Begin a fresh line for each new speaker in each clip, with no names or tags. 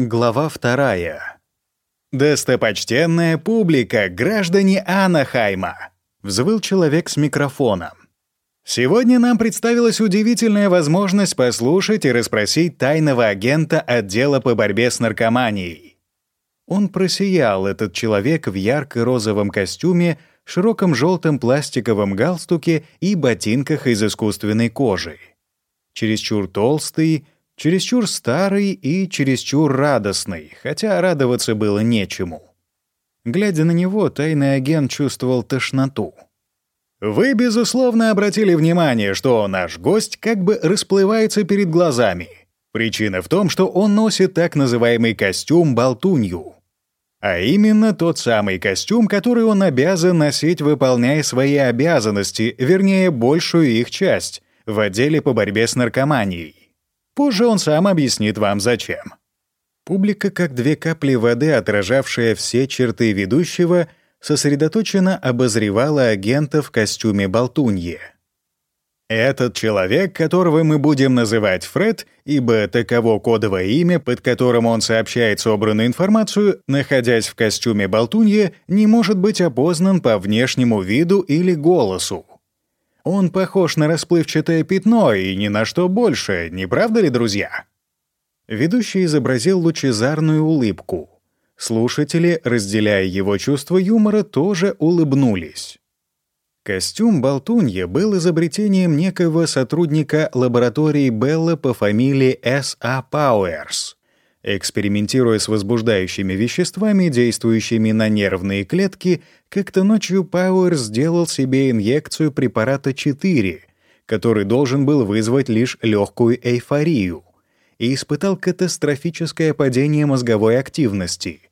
Глава вторая. «Достопочтенная публика, граждане Анахайма!» — взвыл человек с микрофоном. «Сегодня нам представилась удивительная возможность послушать и расспросить тайного агента отдела по борьбе с наркоманией». Он просиял, этот человек в ярко-розовом костюме, широком желтом пластиковом галстуке и ботинках из искусственной кожи. Чересчур толстый — чересчур старый и чересчур радостный, хотя радоваться было нечему. Глядя на него, тайный агент чувствовал тошноту. «Вы, безусловно, обратили внимание, что наш гость как бы расплывается перед глазами. Причина в том, что он носит так называемый костюм-болтунью. А именно тот самый костюм, который он обязан носить, выполняя свои обязанности, вернее, большую их часть, в отделе по борьбе с наркоманией. Позже он сам объяснит вам, зачем. Публика, как две капли воды, отражавшая все черты ведущего, сосредоточенно обозревала агента в костюме болтуньи. Этот человек, которого мы будем называть Фред, ибо таково кодовое имя, под которым он сообщает собранную информацию, находясь в костюме болтуньи, не может быть опознан по внешнему виду или голосу. Он похож на расплывчатое пятно и ни на что больше, не правда ли, друзья? Ведущий изобразил лучезарную улыбку. Слушатели, разделяя его чувство юмора, тоже улыбнулись. Костюм болтунья был изобретением некоего сотрудника лаборатории Белла по фамилии С.А. Пауэрс. Экспериментируя с возбуждающими веществами, действующими на нервные клетки, как-то ночью Пауэр сделал себе инъекцию препарата 4, который должен был вызвать лишь легкую эйфорию, и испытал катастрофическое падение мозговой активности,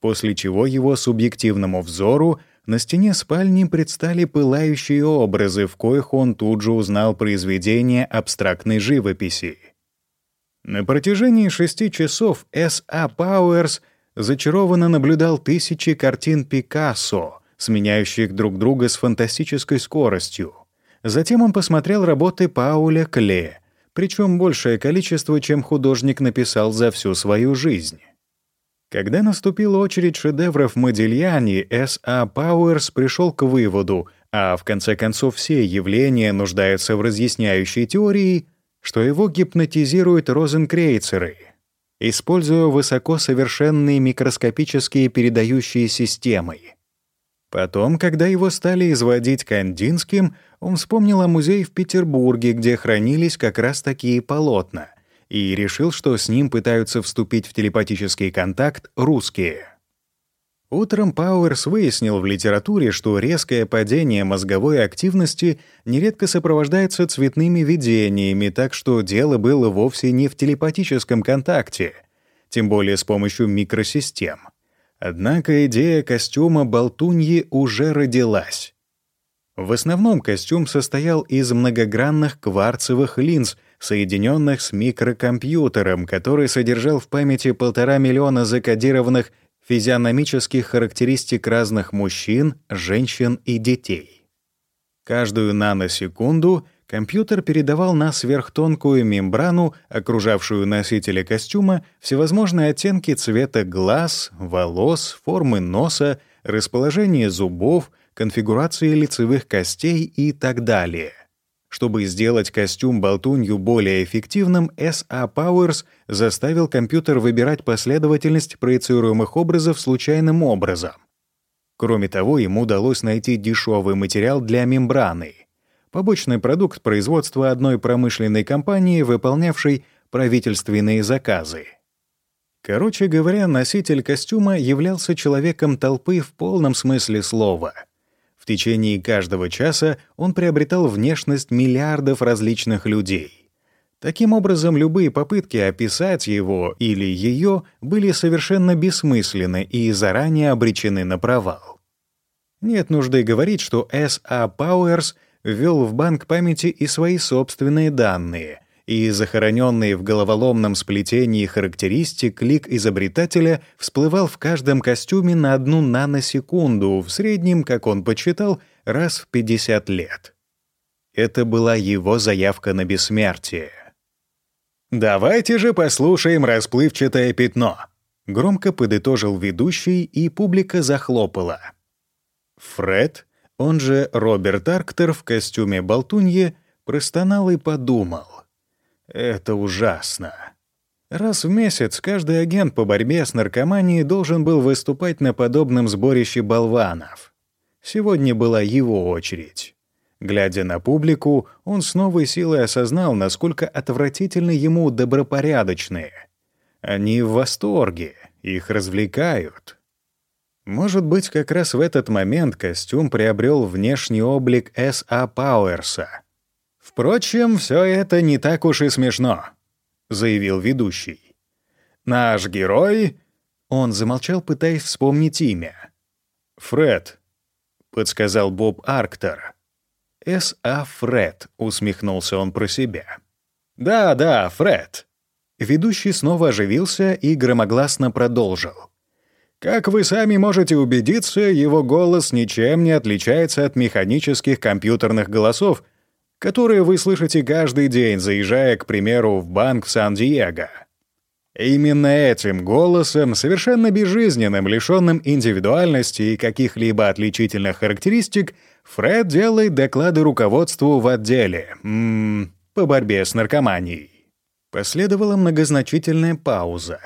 после чего его субъективному взору на стене спальни предстали пылающие образы, в коих он тут же узнал произведения абстрактной живописи. На протяжении шести часов С.А. Пауэрс зачарованно наблюдал тысячи картин Пикассо, сменяющих друг друга с фантастической скоростью. Затем он посмотрел работы Пауля Кле, причем большее количество, чем художник написал за всю свою жизнь. Когда наступила очередь шедевров Модильяни, С.А. Пауэрс пришел к выводу, а в конце концов все явления нуждаются в разъясняющей теории — что его гипнотизируют розенкрейцеры, используя высокосовершенные микроскопические передающие системы. Потом, когда его стали изводить Кандинским, он вспомнил о музее в Петербурге, где хранились как раз такие полотна, и решил, что с ним пытаются вступить в телепатический контакт русские. Утром Пауэрс выяснил в литературе, что резкое падение мозговой активности нередко сопровождается цветными видениями, так что дело было вовсе не в телепатическом контакте, тем более с помощью микросистем. Однако идея костюма болтуньи уже родилась. В основном костюм состоял из многогранных кварцевых линз, соединенных с микрокомпьютером, который содержал в памяти полтора миллиона закодированных физиономических характеристик разных мужчин, женщин и детей. Каждую наносекунду компьютер передавал на сверхтонкую мембрану, окружавшую носителя костюма, всевозможные оттенки цвета глаз, волос, формы носа, расположение зубов, конфигурации лицевых костей и так далее — чтобы сделать костюм болтунью более эффективным, S.A. Powers заставил компьютер выбирать последовательность проецируемых образов случайным образом. Кроме того, ему удалось найти дешевый материал для мембраны — побочный продукт производства одной промышленной компании, выполнявшей правительственные заказы. Короче говоря, носитель костюма являлся человеком толпы в полном смысле слова — в течение каждого часа он приобретал внешность миллиардов различных людей. Таким образом, любые попытки описать его или ее были совершенно бессмысленны и заранее обречены на провал. Нет нужды говорить, что С.А. Пауэрс ввел в банк памяти и свои собственные данные — и захороненный в головоломном сплетении характеристик лик изобретателя всплывал в каждом костюме на одну наносекунду, в среднем, как он подсчитал, раз в 50 лет. Это была его заявка на бессмертие. «Давайте же послушаем расплывчатое пятно», Громко подытожил ведущий, и публика захлопала. Фред, он же Роберт Арктер в костюме болтуньи, простонал и подумал. «Это ужасно». Раз в месяц каждый агент по борьбе с наркоманией должен был выступать на подобном сборище болванов. Сегодня была его очередь. Глядя на публику, он с новой силой осознал, насколько отвратительны ему добропорядочные. Они в восторге, их развлекают. Может быть, как раз в этот момент костюм приобрел внешний облик С.А. Пауэрса. Впрочем, все это не так уж и смешно. — заявил ведущий. «Наш герой...» Он замолчал, пытаясь вспомнить имя. «Фред», — подсказал Боб Арктер. «С.А. Фред», — усмехнулся он про себя. «Да, да, Фред». Ведущий снова оживился и громогласно продолжил. «Как вы сами можете убедиться, его голос ничем не отличается от механических компьютерных голосов, которые вы слышите каждый день, заезжая, к примеру, в банк в Сан-Диего. Именно этим голосом, совершенно безжизненным, лишенным индивидуальности и каких-либо отличительных характеристик, Фред делает доклады руководству в отделе м по борьбе с наркоманией. Последовала многозначительная пауза.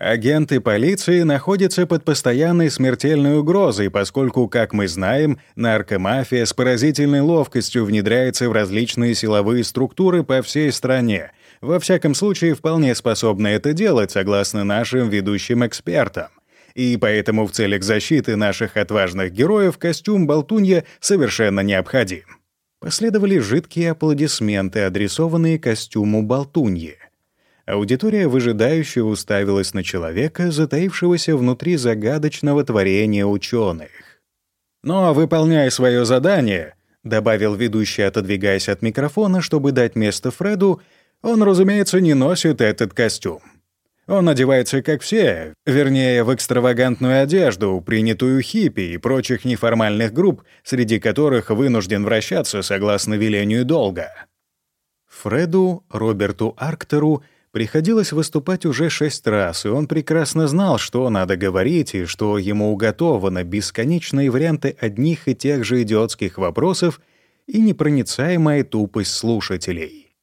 Агенты полиции находятся под постоянной смертельной угрозой, поскольку, как мы знаем, наркомафия с поразительной ловкостью внедряется в различные силовые структуры по всей стране, во всяком случае вполне способна это делать, согласно нашим ведущим экспертам. И поэтому в целях защиты наших отважных героев костюм болтунья совершенно необходим. Последовали жидкие аплодисменты, адресованные костюму болтуньи. Аудитория выжидающе уставилась на человека, затаившегося внутри загадочного творения ученых. «Но, выполняя свое задание», — добавил ведущий, отодвигаясь от микрофона, чтобы дать место Фреду, «он, разумеется, не носит этот костюм. Он одевается, как все, вернее, в экстравагантную одежду, принятую хиппи и прочих неформальных групп, среди которых вынужден вращаться согласно велению долга». Фреду, Роберту Арктеру — Приходилось выступать уже шесть раз, и он прекрасно знал, что надо говорить и что ему уготовано бесконечные варианты одних и тех же идиотских вопросов и непроницаемая тупость слушателей.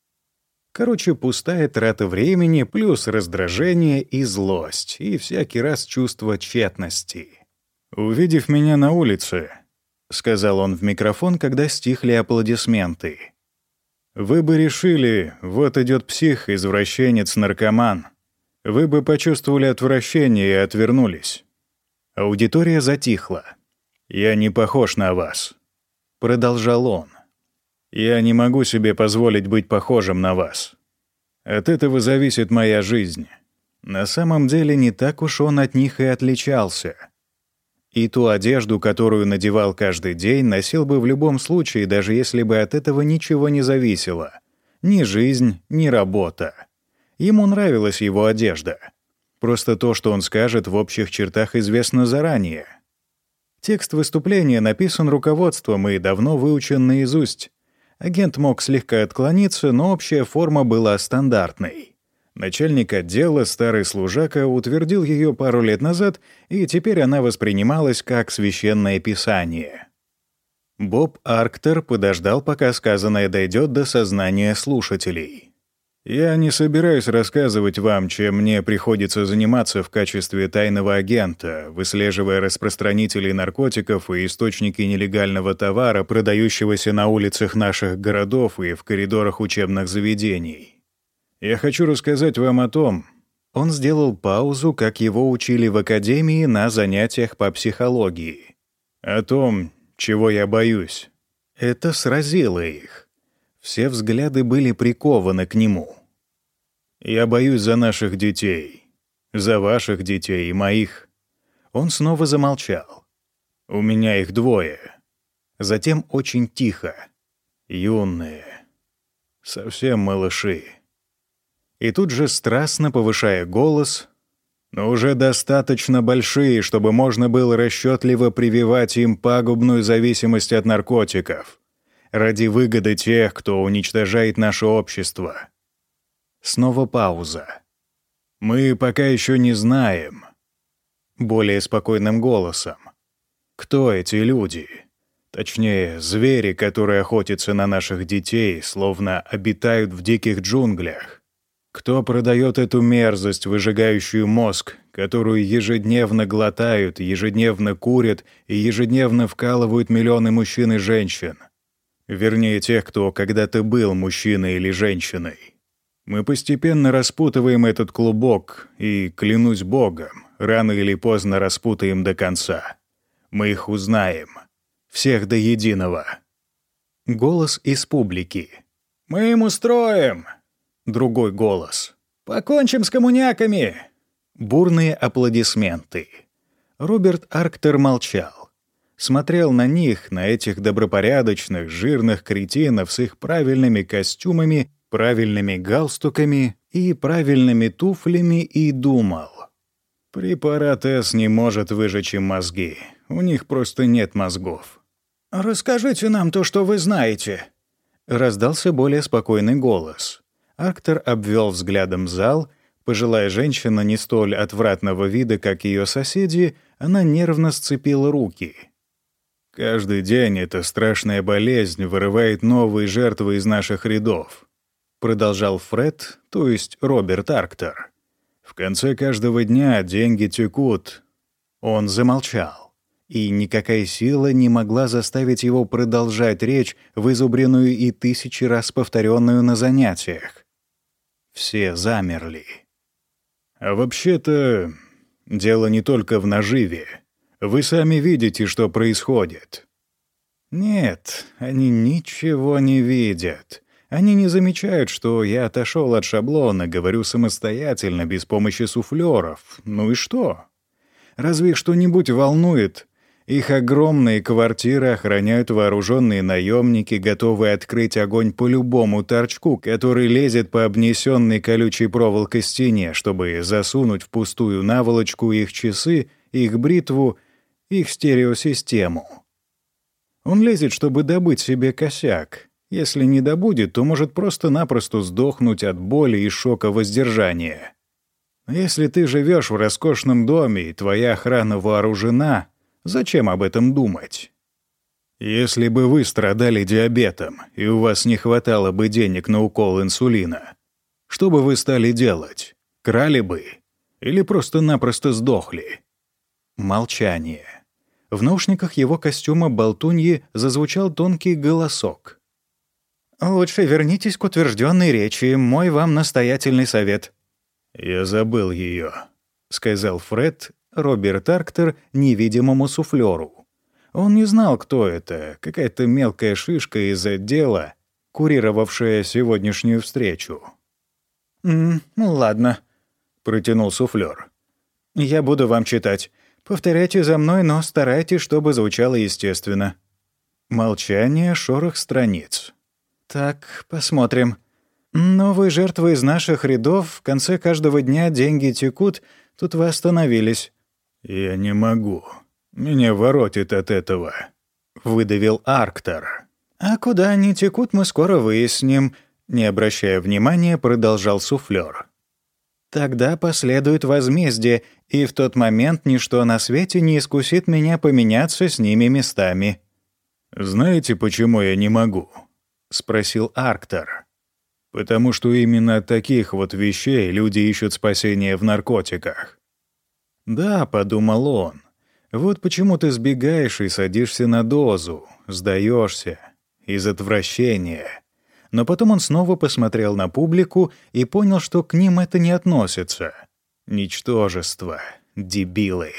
Короче, пустая трата времени плюс раздражение и злость, и всякий раз чувство тщетности. «Увидев меня на улице», — сказал он в микрофон, когда стихли аплодисменты, — вы бы решили, вот идет псих, извращенец, наркоман. Вы бы почувствовали отвращение и отвернулись. Аудитория затихла. «Я не похож на вас», — продолжал он. «Я не могу себе позволить быть похожим на вас. От этого зависит моя жизнь». На самом деле не так уж он от них и отличался. И ту одежду, которую надевал каждый день, носил бы в любом случае, даже если бы от этого ничего не зависело. Ни жизнь, ни работа. Ему нравилась его одежда. Просто то, что он скажет, в общих чертах известно заранее. Текст выступления написан руководством и давно выучен наизусть. Агент мог слегка отклониться, но общая форма была стандартной. Начальник отдела, старый служака, утвердил ее пару лет назад, и теперь она воспринималась как священное писание. Боб Арктер подождал, пока сказанное дойдет до сознания слушателей. «Я не собираюсь рассказывать вам, чем мне приходится заниматься в качестве тайного агента, выслеживая распространителей наркотиков и источники нелегального товара, продающегося на улицах наших городов и в коридорах учебных заведений. Я хочу рассказать вам о том...» Он сделал паузу, как его учили в академии на занятиях по психологии. «О том, чего я боюсь». Это сразило их. Все взгляды были прикованы к нему. «Я боюсь за наших детей. За ваших детей и моих». Он снова замолчал. «У меня их двое». Затем очень тихо. «Юные. Совсем малыши» и тут же страстно повышая голос, но уже достаточно большие, чтобы можно было расчетливо прививать им пагубную зависимость от наркотиков ради выгоды тех, кто уничтожает наше общество. Снова пауза. Мы пока еще не знаем. Более спокойным голосом. Кто эти люди? Точнее, звери, которые охотятся на наших детей, словно обитают в диких джунглях. Кто продает эту мерзость, выжигающую мозг, которую ежедневно глотают, ежедневно курят и ежедневно вкалывают миллионы мужчин и женщин? Вернее, тех, кто когда-то был мужчиной или женщиной. Мы постепенно распутываем этот клубок, и, клянусь Богом, рано или поздно распутаем до конца. Мы их узнаем. Всех до единого. Голос из публики. «Мы им устроим!» Другой голос. «Покончим с коммуняками!» Бурные аплодисменты. Роберт Арктер молчал. Смотрел на них, на этих добропорядочных, жирных кретинов с их правильными костюмами, правильными галстуками и правильными туфлями и думал. Препарат С не может выжечь им мозги. У них просто нет мозгов. «Расскажите нам то, что вы знаете», — раздался более спокойный голос. Актор обвел взглядом зал. Пожилая женщина не столь отвратного вида, как ее соседи, она нервно сцепила руки. «Каждый день эта страшная болезнь вырывает новые жертвы из наших рядов», — продолжал Фред, то есть Роберт Арктор. «В конце каждого дня деньги текут». Он замолчал и никакая сила не могла заставить его продолжать речь, вызубренную и тысячи раз повторенную на занятиях. Все замерли. А вообще-то, дело не только в наживе. Вы сами видите, что происходит. Нет, они ничего не видят. Они не замечают, что я отошел от шаблона, говорю самостоятельно, без помощи суфлеров. Ну и что? Разве что-нибудь волнует, их огромные квартиры охраняют вооруженные наемники, готовые открыть огонь по любому торчку, который лезет по обнесенной колючей проволокой стене, чтобы засунуть в пустую наволочку их часы, их бритву, их стереосистему. Он лезет, чтобы добыть себе косяк. Если не добудет, то может просто-напросто сдохнуть от боли и шока воздержания. Если ты живешь в роскошном доме и твоя охрана вооружена, Зачем об этом думать? Если бы вы страдали диабетом, и у вас не хватало бы денег на укол инсулина, что бы вы стали делать? Крали бы? Или просто-напросто сдохли? Молчание. В наушниках его костюма болтуньи зазвучал тонкий голосок. «Лучше вернитесь к утвержденной речи, мой вам настоятельный совет». «Я забыл ее, сказал Фред, Роберт Арктер невидимому суфлеру. Он не знал, кто это, какая-то мелкая шишка из отдела, курировавшая сегодняшнюю встречу. «М ну ладно», — протянул суфлер. «Я буду вам читать. Повторяйте за мной, но старайтесь, чтобы звучало естественно». Молчание, шорох страниц. «Так, посмотрим. Новые жертвы из наших рядов. В конце каждого дня деньги текут. Тут вы остановились. «Я не могу. Меня воротит от этого», — выдавил Арктор. «А куда они текут, мы скоро выясним», — не обращая внимания, продолжал суфлер. «Тогда последует возмездие, и в тот момент ничто на свете не искусит меня поменяться с ними местами». «Знаете, почему я не могу?» — спросил Арктор. «Потому что именно от таких вот вещей люди ищут спасение в наркотиках. «Да», — подумал он, — «вот почему ты сбегаешь и садишься на дозу, сдаешься из отвращения». Но потом он снова посмотрел на публику и понял, что к ним это не относится. Ничтожество, дебилы.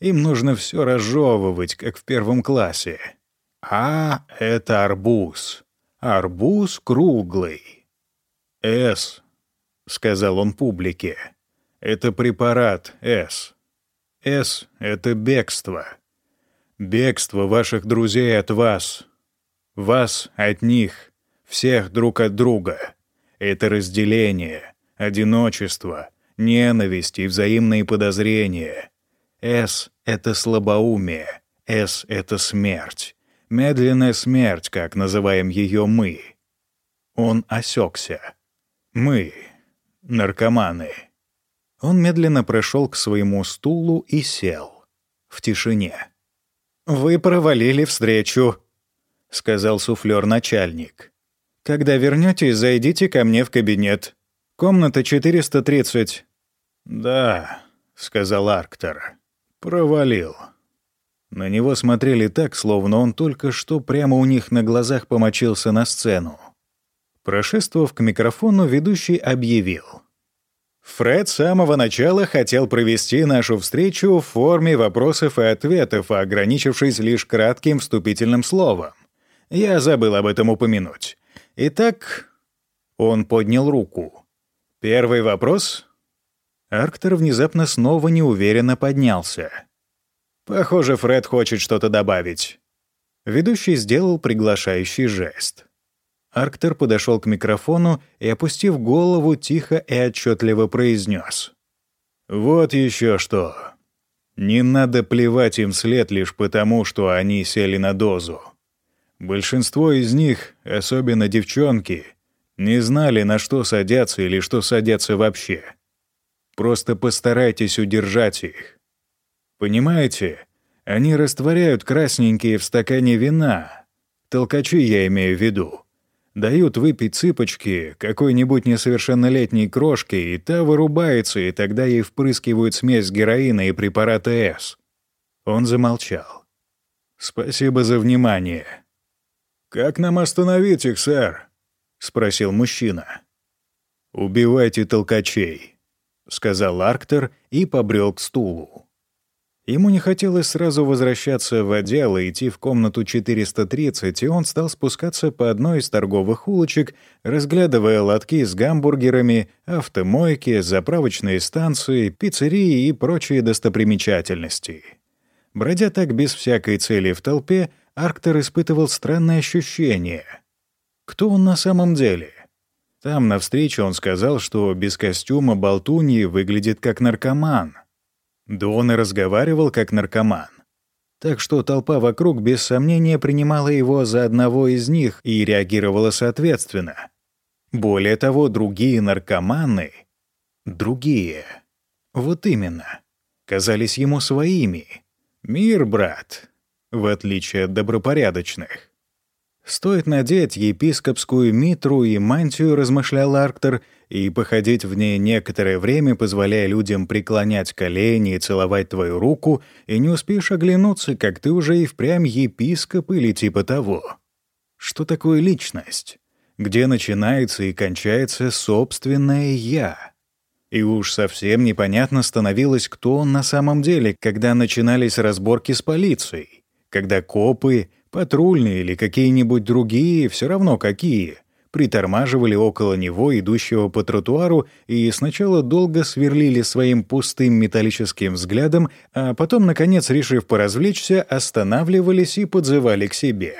Им нужно все разжевывать, как в первом классе. А — это арбуз. Арбуз круглый. «С», — сказал он публике, — «это препарат С. С — это бегство. Бегство ваших друзей от вас. Вас от них. Всех друг от друга. Это разделение, одиночество, ненависть и взаимные подозрения. С — это слабоумие. С — это смерть. Медленная смерть, как называем ее мы. Он осекся. Мы — наркоманы. Он медленно прошел к своему стулу и сел. В тишине. «Вы провалили встречу», — сказал суфлер-начальник. «Когда вернетесь, зайдите ко мне в кабинет. Комната 430». «Да», — сказал Арктор. «Провалил». На него смотрели так, словно он только что прямо у них на глазах помочился на сцену. Прошествовав к микрофону, ведущий объявил. Фред с самого начала хотел провести нашу встречу в форме вопросов и ответов, ограничившись лишь кратким вступительным словом. Я забыл об этом упомянуть. Итак, он поднял руку. Первый вопрос. Арктор внезапно снова неуверенно поднялся. Похоже, Фред хочет что-то добавить. Ведущий сделал приглашающий жест. Арктер подошел к микрофону и, опустив голову, тихо и отчетливо произнес. «Вот еще что. Не надо плевать им след лишь потому, что они сели на дозу. Большинство из них, особенно девчонки, не знали, на что садятся или что садятся вообще. Просто постарайтесь удержать их. Понимаете, они растворяют красненькие в стакане вина. Толкачи я имею в виду Дают выпить цыпочки какой-нибудь несовершеннолетней крошки, и та вырубается, и тогда ей впрыскивают смесь героина и препарата С. Он замолчал. «Спасибо за внимание». «Как нам остановить их, сэр?» — спросил мужчина. «Убивайте толкачей», — сказал Арктер и побрел к стулу. Ему не хотелось сразу возвращаться в отдел и идти в комнату 430, и он стал спускаться по одной из торговых улочек, разглядывая лотки с гамбургерами, автомойки, заправочные станции, пиццерии и прочие достопримечательности. Бродя так без всякой цели в толпе, Арктер испытывал странное ощущение. Кто он на самом деле? Там, на встрече, он сказал, что без костюма болтуньи выглядит как наркоман — да он и разговаривал как наркоман. Так что толпа вокруг без сомнения принимала его за одного из них и реагировала соответственно. Более того, другие наркоманы, другие, вот именно, казались ему своими. Мир, брат, в отличие от добропорядочных. Стоит надеть епископскую митру и мантию, размышлял Арктор, и походить в ней некоторое время, позволяя людям преклонять колени и целовать твою руку, и не успеешь оглянуться, как ты уже и впрямь епископ или типа того. Что такое личность? Где начинается и кончается собственное «я»? И уж совсем непонятно становилось, кто он на самом деле, когда начинались разборки с полицией, когда копы Патрульные или какие-нибудь другие, все равно какие, притормаживали около него, идущего по тротуару, и сначала долго сверлили своим пустым металлическим взглядом, а потом, наконец, решив поразвлечься, останавливались и подзывали к себе.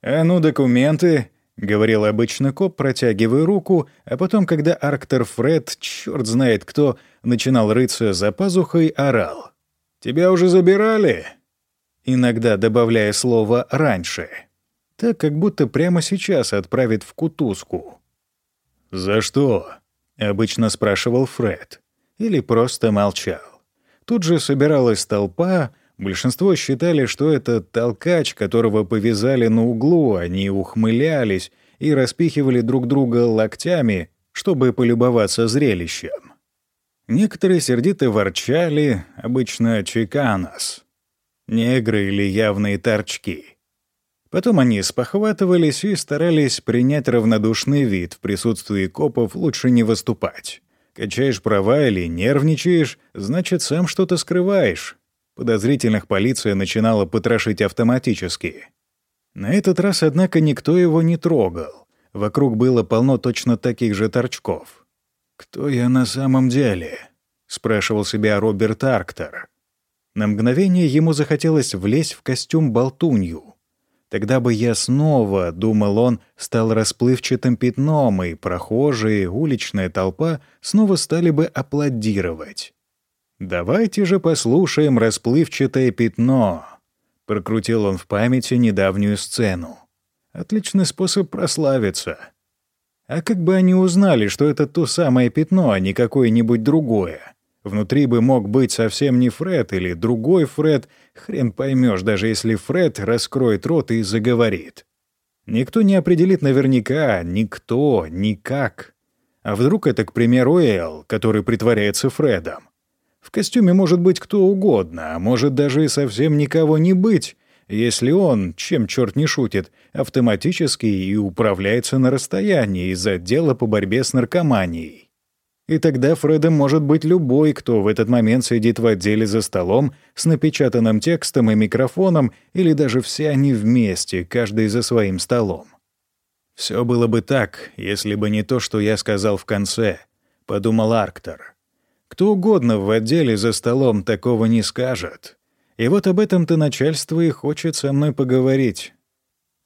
«А ну, документы!» — говорил обычно коп, протягивая руку, а потом, когда Арктор Фред, черт знает кто, начинал рыться за пазухой, орал. «Тебя уже забирали?» Иногда добавляя слово «раньше», так как будто прямо сейчас отправит в кутузку. «За что?» — обычно спрашивал Фред. Или просто молчал. Тут же собиралась толпа, большинство считали, что это толкач, которого повязали на углу, они ухмылялись и распихивали друг друга локтями, чтобы полюбоваться зрелищем. Некоторые сердито ворчали, обычно чеканос негры или явные торчки. Потом они спохватывались и старались принять равнодушный вид, в присутствии копов лучше не выступать. Качаешь права или нервничаешь, значит, сам что-то скрываешь. Подозрительных полиция начинала потрошить автоматически. На этот раз, однако, никто его не трогал. Вокруг было полно точно таких же торчков. «Кто я на самом деле?» — спрашивал себя Роберт Арктор. На мгновение ему захотелось влезть в костюм болтунью. Тогда бы я снова, — думал он, — стал расплывчатым пятном, и прохожие, уличная толпа снова стали бы аплодировать. «Давайте же послушаем расплывчатое пятно», — прокрутил он в памяти недавнюю сцену. «Отличный способ прославиться». А как бы они узнали, что это то самое пятно, а не какое-нибудь другое? Внутри бы мог быть совсем не Фред или другой Фред, хрен поймешь, даже если Фред раскроет рот и заговорит. Никто не определит наверняка, никто, никак. А вдруг это, к примеру, Эл, который притворяется Фредом? В костюме может быть кто угодно, а может даже и совсем никого не быть, если он, чем черт не шутит, автоматически и управляется на расстоянии из отдела по борьбе с наркоманией. И тогда Фредом может быть любой, кто в этот момент сидит в отделе за столом с напечатанным текстом и микрофоном, или даже все они вместе, каждый за своим столом. Все было бы так, если бы не то, что я сказал в конце, подумал Арктор. Кто угодно в отделе за столом такого не скажет. И вот об этом-то начальство и хочет со мной поговорить.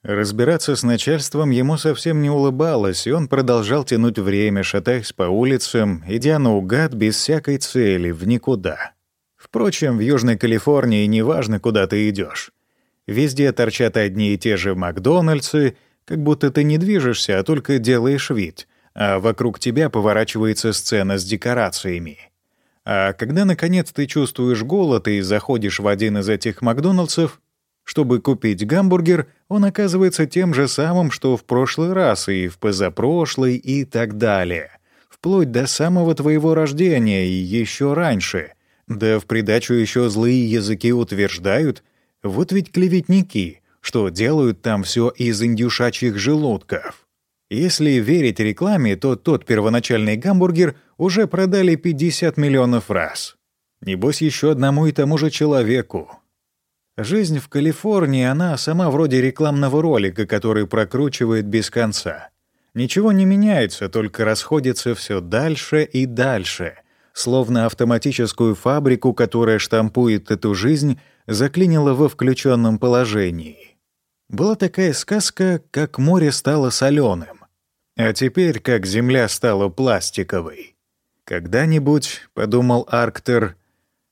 Разбираться с начальством ему совсем не улыбалось, и он продолжал тянуть время, шатаясь по улицам, идя наугад без всякой цели, в никуда. Впрочем, в Южной Калифорнии неважно, куда ты идешь. Везде торчат одни и те же Макдональдсы, как будто ты не движешься, а только делаешь вид, а вокруг тебя поворачивается сцена с декорациями. А когда, наконец, ты чувствуешь голод и заходишь в один из этих Макдональдсов, чтобы купить гамбургер, он оказывается тем же самым, что в прошлый раз и в позапрошлый и так далее. Вплоть до самого твоего рождения и еще раньше. Да в придачу еще злые языки утверждают, вот ведь клеветники, что делают там все из индюшачьих желудков. Если верить рекламе, то тот первоначальный гамбургер уже продали 50 миллионов раз. Небось, еще одному и тому же человеку. Жизнь в Калифорнии, она сама вроде рекламного ролика, который прокручивает без конца. Ничего не меняется, только расходится все дальше и дальше, словно автоматическую фабрику, которая штампует эту жизнь, заклинила во включенном положении. Была такая сказка, как море стало соленым, а теперь как земля стала пластиковой. Когда-нибудь, — подумал Арктер, —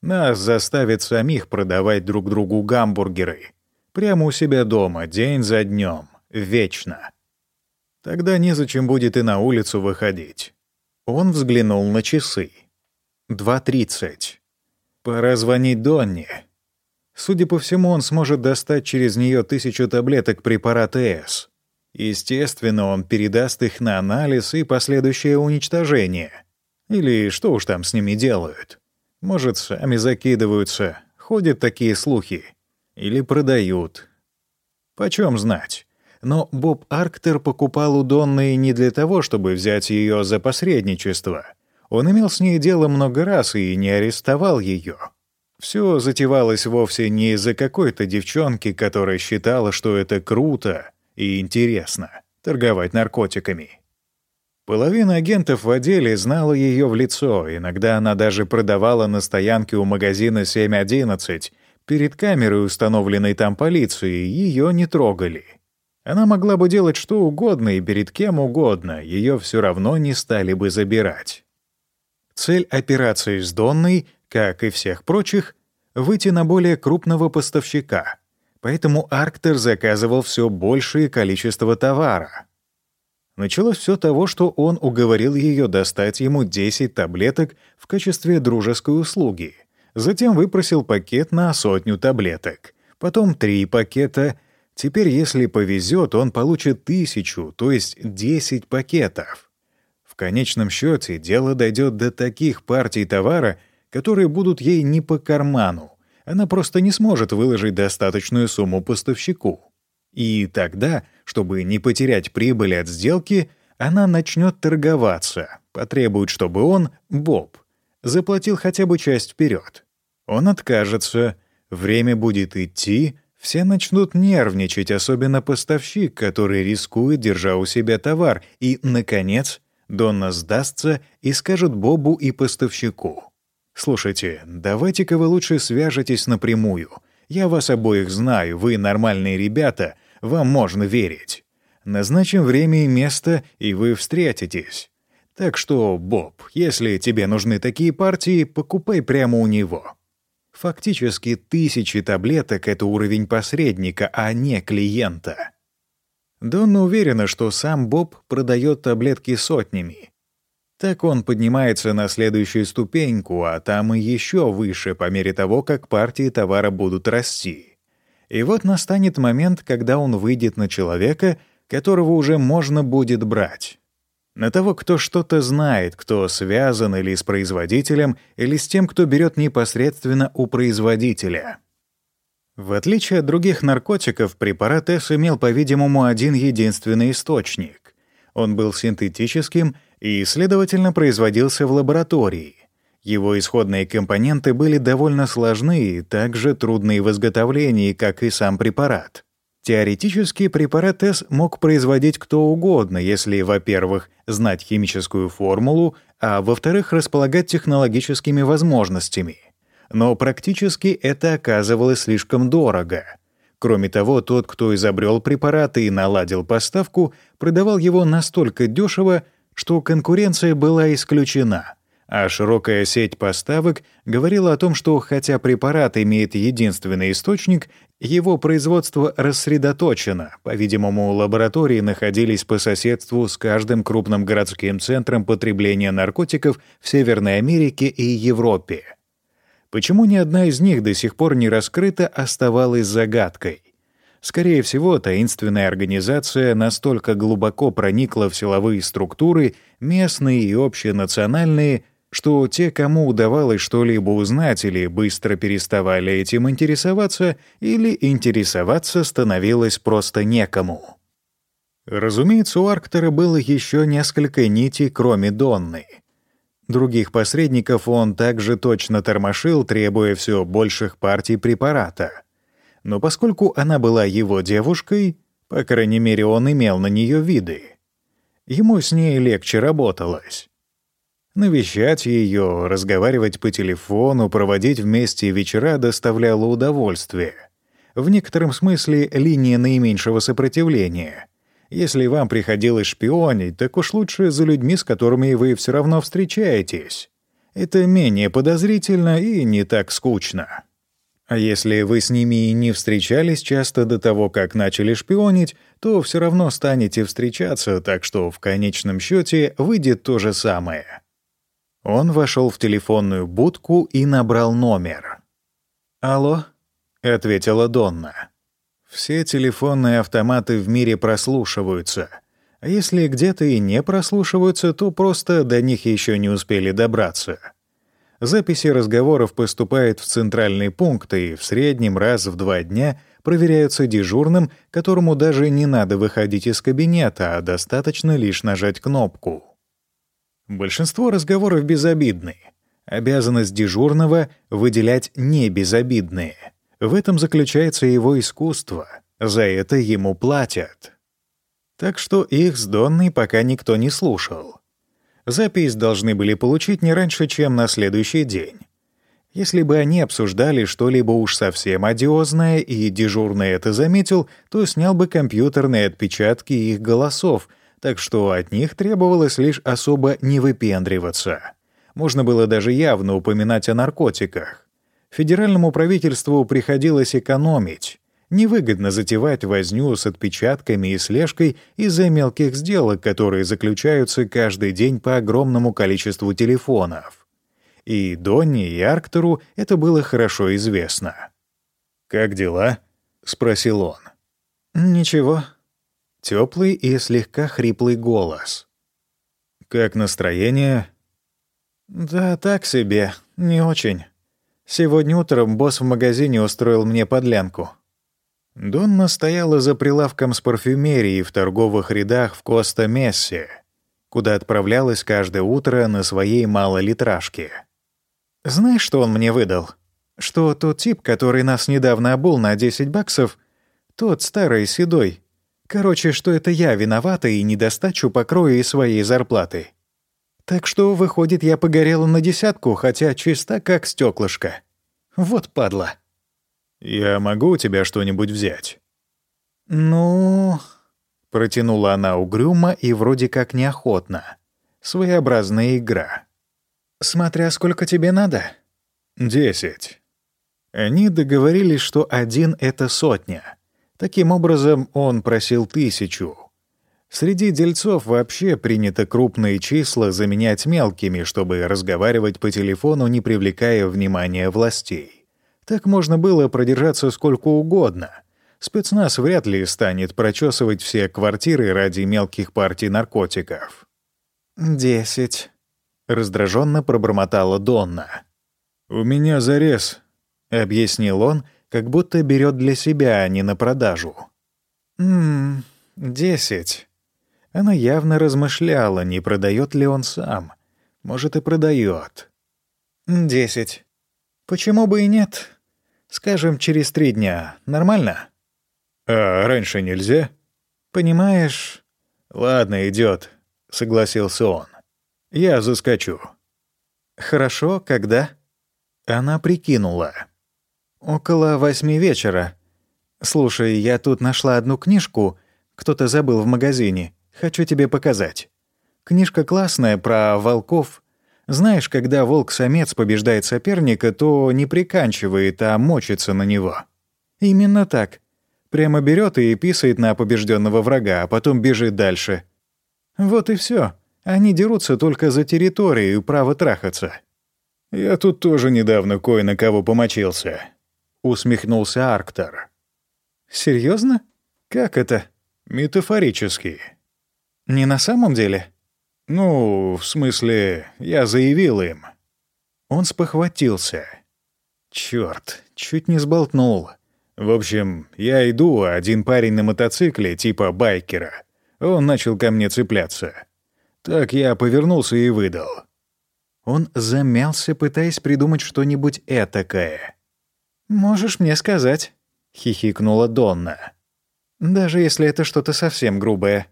нас заставят самих продавать друг другу гамбургеры. Прямо у себя дома, день за днем, вечно. Тогда незачем будет и на улицу выходить. Он взглянул на часы. 2.30. Пора звонить Донне. Судя по всему, он сможет достать через нее тысячу таблеток препарата С. Естественно, он передаст их на анализ и последующее уничтожение. Или что уж там с ними делают. Может, сами закидываются, ходят такие слухи. Или продают. Почем знать? Но Боб Арктер покупал у Донны не для того, чтобы взять ее за посредничество. Он имел с ней дело много раз и не арестовал ее. Все затевалось вовсе не из-за какой-то девчонки, которая считала, что это круто и интересно — торговать наркотиками. Половина агентов в отделе знала ее в лицо, иногда она даже продавала на стоянке у магазина 711. Перед камерой, установленной там полицией, ее не трогали. Она могла бы делать что угодно и перед кем угодно, ее все равно не стали бы забирать. Цель операции с Донной, как и всех прочих, выйти на более крупного поставщика. Поэтому Арктер заказывал все большее количество товара — Началось все того, что он уговорил ее достать ему 10 таблеток в качестве дружеской услуги. Затем выпросил пакет на сотню таблеток. Потом три пакета. Теперь, если повезет, он получит тысячу, то есть 10 пакетов. В конечном счете дело дойдет до таких партий товара, которые будут ей не по карману. Она просто не сможет выложить достаточную сумму поставщику. И тогда, чтобы не потерять прибыль от сделки, она начнет торговаться, потребует, чтобы он, Боб, заплатил хотя бы часть вперед. Он откажется, время будет идти, все начнут нервничать, особенно поставщик, который рискует, держа у себя товар, и, наконец, Донна сдастся и скажет Бобу и поставщику. «Слушайте, давайте-ка вы лучше свяжетесь напрямую. Я вас обоих знаю, вы нормальные ребята, вам можно верить. Назначим время и место, и вы встретитесь. Так что, Боб, если тебе нужны такие партии, покупай прямо у него. Фактически тысячи таблеток — это уровень посредника, а не клиента. Донна уверена, что сам Боб продает таблетки сотнями. Так он поднимается на следующую ступеньку, а там и еще выше по мере того, как партии товара будут расти. И вот настанет момент, когда он выйдет на человека, которого уже можно будет брать. На того, кто что-то знает, кто связан или с производителем, или с тем, кто берет непосредственно у производителя. В отличие от других наркотиков, препарат С имел, по-видимому, один единственный источник. Он был синтетическим — и, следовательно, производился в лаборатории. Его исходные компоненты были довольно сложны и также трудные в изготовлении, как и сам препарат. Теоретически препарат С мог производить кто угодно, если, во-первых, знать химическую формулу, а во-вторых, располагать технологическими возможностями. Но практически это оказывалось слишком дорого. Кроме того, тот, кто изобрел препарат и наладил поставку, продавал его настолько дешево, что конкуренция была исключена, а широкая сеть поставок говорила о том, что хотя препарат имеет единственный источник, его производство рассредоточено. По-видимому, лаборатории находились по соседству с каждым крупным городским центром потребления наркотиков в Северной Америке и Европе. Почему ни одна из них до сих пор не раскрыта, оставалась загадкой. Скорее всего, таинственная организация настолько глубоко проникла в силовые структуры, местные и общенациональные, что те, кому удавалось что-либо узнать или быстро переставали этим интересоваться, или интересоваться становилось просто некому. Разумеется, у Арктера было еще несколько нитей, кроме Донны. Других посредников он также точно тормошил, требуя все больших партий препарата — но поскольку она была его девушкой, по крайней мере, он имел на нее виды, ему с ней легче работалось. Навещать ее, разговаривать по телефону, проводить вместе вечера доставляло удовольствие. В некотором смысле линия наименьшего сопротивления. Если вам приходилось шпионить, так уж лучше за людьми, с которыми вы все равно встречаетесь. Это менее подозрительно и не так скучно. А если вы с ними и не встречались часто до того, как начали шпионить, то все равно станете встречаться, так что в конечном счете выйдет то же самое. Он вошел в телефонную будку и набрал номер. «Алло?» — ответила Донна. «Все телефонные автоматы в мире прослушиваются. А если где-то и не прослушиваются, то просто до них еще не успели добраться». Записи разговоров поступают в центральный пункт и в среднем раз в два дня проверяются дежурным, которому даже не надо выходить из кабинета, а достаточно лишь нажать кнопку. Большинство разговоров безобидны. Обязанность дежурного — выделять небезобидные. В этом заключается его искусство. За это ему платят. Так что их с Донной пока никто не слушал. Запись должны были получить не раньше, чем на следующий день. Если бы они обсуждали что-либо уж совсем одиозное, и дежурный это заметил, то снял бы компьютерные отпечатки их голосов, так что от них требовалось лишь особо не выпендриваться. Можно было даже явно упоминать о наркотиках. Федеральному правительству приходилось экономить. Невыгодно затевать возню с отпечатками и слежкой из-за мелких сделок, которые заключаются каждый день по огромному количеству телефонов. И Донни, и Арктеру это было хорошо известно. «Как дела?» — спросил он. «Ничего». Теплый и слегка хриплый голос. «Как настроение?» «Да так себе, не очень. Сегодня утром босс в магазине устроил мне подлянку». Донна стояла за прилавком с парфюмерией в торговых рядах в Коста-Мессе, куда отправлялась каждое утро на своей малолитражке. «Знаешь, что он мне выдал? Что тот тип, который нас недавно обул на 10 баксов, тот старый седой. Короче, что это я виновата и недостачу покрою из своей зарплаты. Так что, выходит, я погорела на десятку, хотя чиста как стеклышко. Вот падла». «Я могу у тебя что-нибудь взять?» «Ну...» — протянула она угрюмо и вроде как неохотно. Своеобразная игра. «Смотря сколько тебе надо?» «Десять». Они договорились, что один — это сотня. Таким образом, он просил тысячу. Среди дельцов вообще принято крупные числа заменять мелкими, чтобы разговаривать по телефону, не привлекая внимания властей. Так можно было продержаться сколько угодно. Спецназ вряд ли станет прочесывать все квартиры ради мелких партий наркотиков. «Десять», — раздраженно пробормотала Донна. «У меня зарез», — объяснил он, как будто берет для себя, а не на продажу. «Ммм, десять». Она явно размышляла, не продает ли он сам. Может, и продает. «Десять. Почему бы и нет? Скажем, через три дня. Нормально?»
«А раньше нельзя?»
«Понимаешь...»
«Ладно, идет, согласился он. «Я заскочу».
«Хорошо, когда?» Она прикинула. «Около восьми вечера. Слушай, я тут нашла одну книжку, кто-то забыл в магазине. Хочу тебе показать. Книжка классная про волков. Знаешь, когда волк-самец побеждает соперника, то не приканчивает, а мочится на него. Именно так. Прямо берет и писает на побежденного врага, а потом бежит дальше. Вот и все. Они дерутся только за территорию и право трахаться.
«Я тут тоже недавно кое на кого помочился», — усмехнулся Арктор.
Серьезно? Как это?»
«Метафорически».
Не на самом деле?
Ну, в смысле, я заявил им.
Он спохватился. Чёрт, чуть не сболтнул.
В общем, я иду, а один парень на мотоцикле, типа байкера. Он начал ко мне цепляться. Так я повернулся и выдал.
Он замялся, пытаясь придумать что-нибудь этакое. «Можешь мне сказать», — хихикнула Донна. «Даже если это что-то совсем грубое».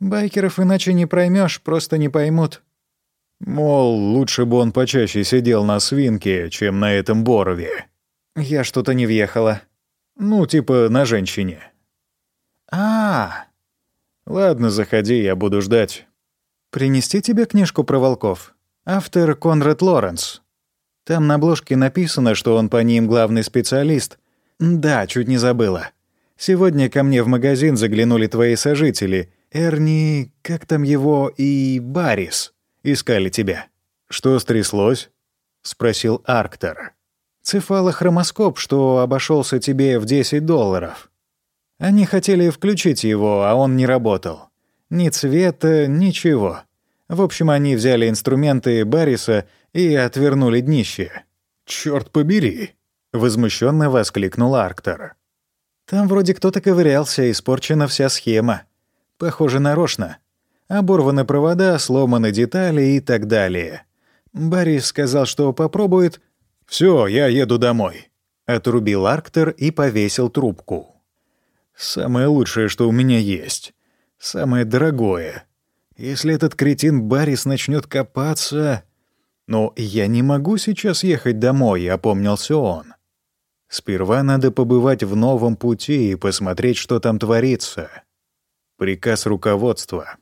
Байкеров иначе не проймешь, просто не поймут.
Мол, лучше бы он почаще сидел на свинке, чем на этом борове.
Я что-то не въехала.
Ну, типа на женщине.
А, -а, а
Ладно, заходи, я буду ждать.
Принести тебе книжку про волков? Автор Конрад Лоренс. Там на обложке написано, что он по ним главный специалист. Да, чуть не забыла. Сегодня ко мне в магазин заглянули твои сожители — Эрни, как там его, и Барис искали тебя.
Что стряслось?
спросил Арктор. Цефалохромоскоп, что обошелся тебе в 10 долларов. Они хотели включить его, а он не работал. Ни цвета, ничего. В общем, они взяли инструменты Бариса и отвернули днище.
Черт побери!» — возмущенно воскликнул Арктор.
«Там вроде кто-то ковырялся, испорчена вся схема. Похоже, нарочно. Оборваны провода, сломаны детали и так далее. Борис сказал, что попробует...
Все, я еду домой», —
отрубил Арктер и повесил трубку.
«Самое лучшее, что у меня есть. Самое дорогое. Если этот кретин Барис начнет копаться...»
«Но я не могу сейчас ехать домой», — опомнился он. «Сперва надо побывать в новом пути и посмотреть, что там творится».
Приказ руководства.